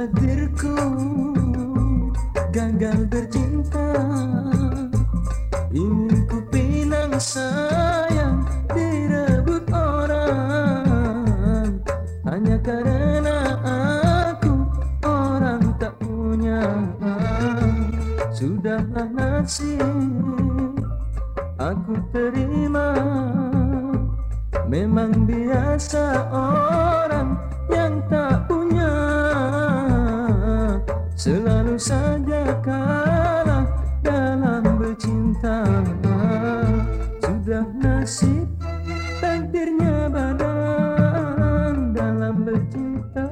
takdirku gagal bercinta. Ingin ku pinang sayang direbut orang. Hanya karena aku orang tak punya. Sudahlah nasib aku terima. Memang biasa orang Bercinta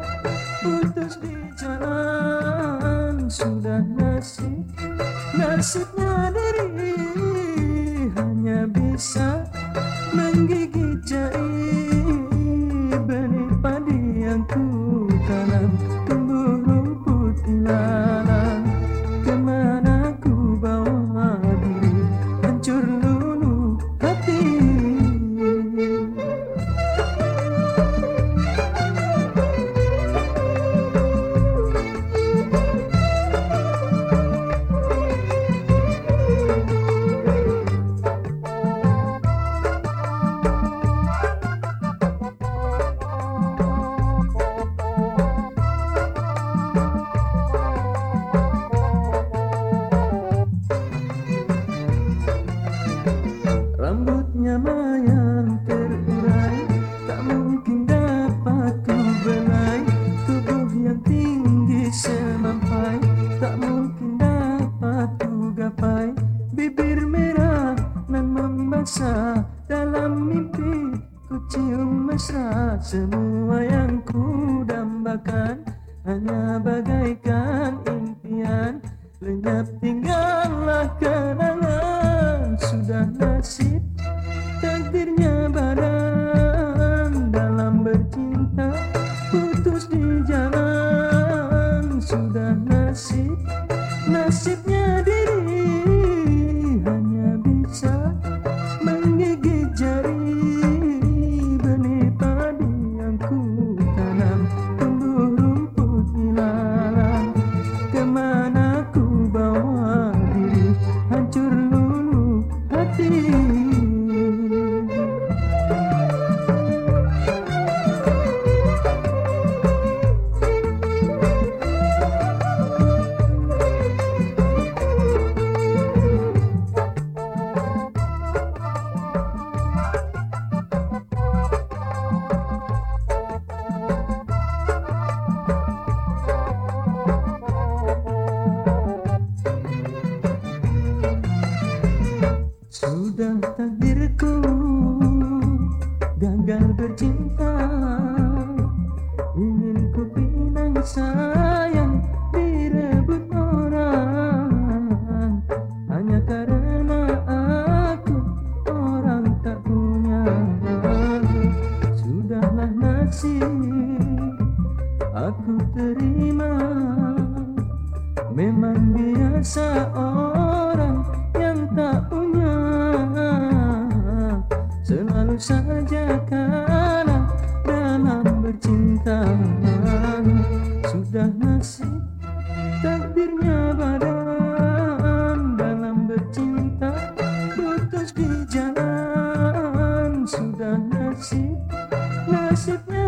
putus di jalan. Sudah nasib nasibnya diri Hanya bisa menggigit jahit Bibir merah nan membasah Dalam mimpi ku cium mesra. Semua yang ku dambakan Hanya bagaikan impian. Lenyap tinggallah kenangan Sudah nasib gagal bercinta Ingin ku pinang sayang direbut orang. Hanya karena aku orang tak punya. Sudahlah nasib aku terima. Memang biasa orang worship will.